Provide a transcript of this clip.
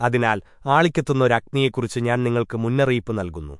അതിനാൽ ആളിക്കത്തുന്ന ഒരു അഗ്നിയെക്കുറിച്ച് ഞാൻ നിങ്ങൾക്ക് മുന്നറിയിപ്പ് നൽകുന്നു.